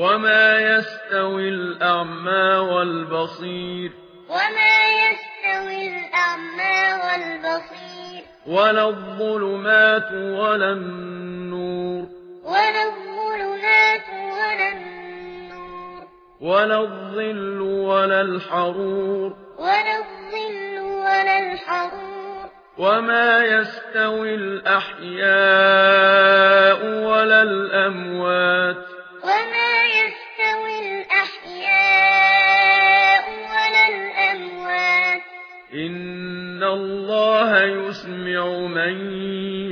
وما يستوي الأعمى والبصير وما يستوي الأعمى والبصير ولا الظلمات ولا النور ولا الظلمات ولا النور ولا الظل ولا الحرور ولا الظل ولا الحرور وما يستوي الأحياء ولا الأموات الله يسمع من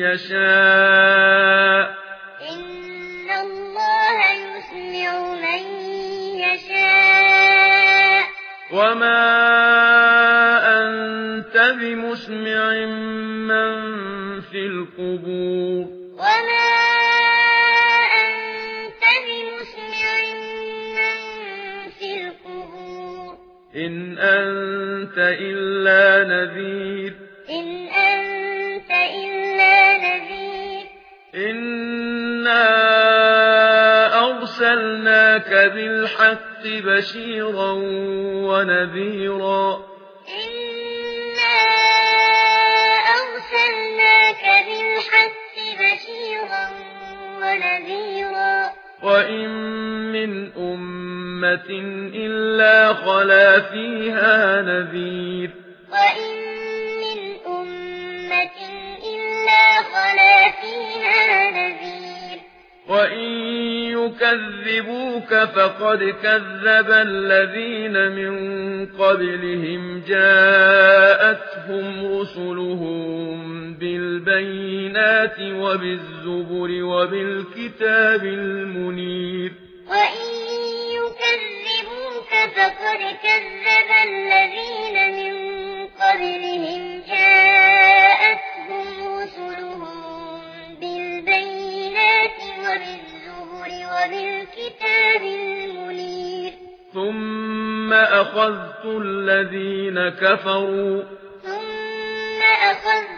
يشاء إن الله يسمع من يشاء وما أنت بمسمع من في القبور إن أنت إلا نذير. إن أنت إلا نذير. إنا أرسلناك بالحق بشيرا ونذيرا. إنا أرسلناك بشيرا ونذيرا. وَإِن مِّنْ أُمَّةٍ إِلَّا خَلَا فِيهَا نَذِيرٌ وَإِن مِّنْ أُمَّةٍ إِلَّا خَلَا فِيهَا نَذِيرٌ وَإِن يُكَذِّبُوكَ فَقَدْ كَذَّبَ الَّذِينَ مِن قَبْلِهِمْ جَاءَتْهُمْ رُسُلُهُم بالبينات وبالزبر وبالكتاب المنير. وإن يكذبوك فقد كذب الذين من قبلهم جاءتهم رسلهم بالبينات وبالزبر وبالكتاب المنير. ثم أخذت الذين كفروا. ثم أخذت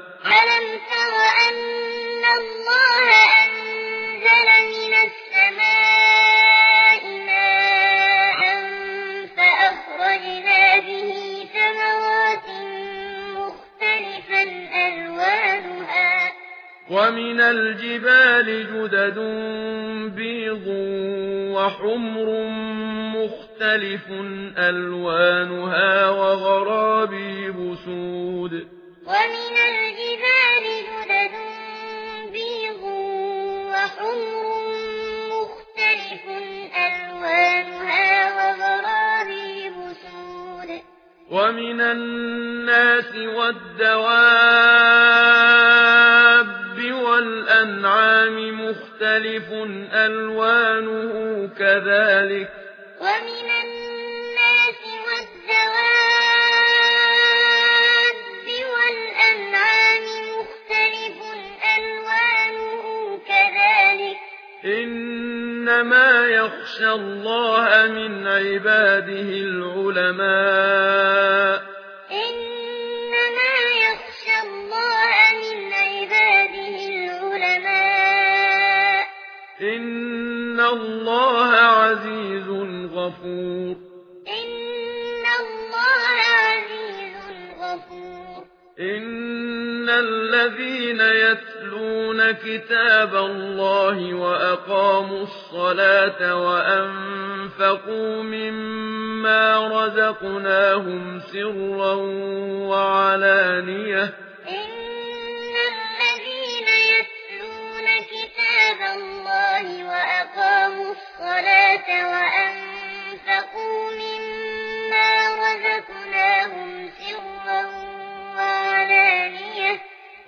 ومن الجبال جدد بيض وحمر مختلف ألوانها وغرابيب بسود ومن الجبال جدد بيض وحمر مختلف ألوانها وغرابي بسود ومن الناس والدواب والأنعام مختلف ألوانه كذلك. ومن الناس والزواب والأنعام مختلف ألوانه كذلك. إنما يخشى الله من عباده العلماء. ان الله عزيز غفور ان الله عزيز غفور ان الذين يتلون كتاب الله واقاموا الصلاه وانفقوا مما رزقناهم سرا وعلانيه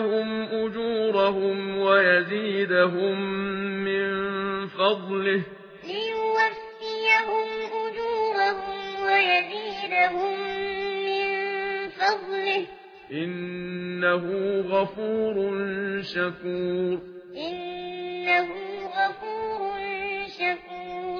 لهم أجورهم ويزيدهم من فضله. ليوفيهم أجورهم ويزيدهم من فضله. إنه غفور شكور. إنه